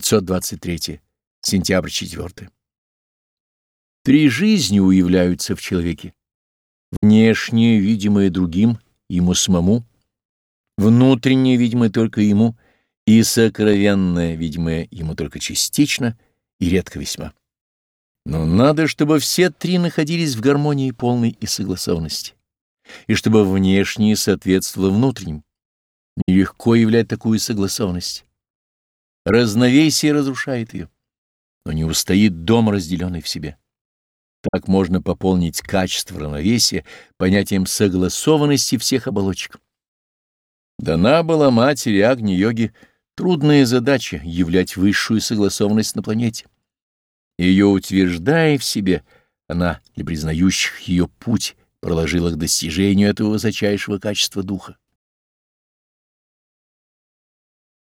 523. Сентябрь 4. Три жизни уявляются в человеке. Внешнее, видимое другим, ему самому, внутреннее, видимое только ему, и сокровенное, видимое ему только частично и редко весьма. Но надо, чтобы все три находились в гармонии полной и согласованности, и чтобы внешнее соответствовало внутреннему. Нелегко являть такую согласованность. Разновесие разрушает ее, но не устоит дом, разделенный в себе. Так можно пополнить качество равновесия понятием согласованности всех оболочек. Дана была матери Агни-йоги трудная задача являть высшую согласованность на планете. Ее утверждая в себе, она для признающих ее путь проложила к достижению этого высочайшего качества духа.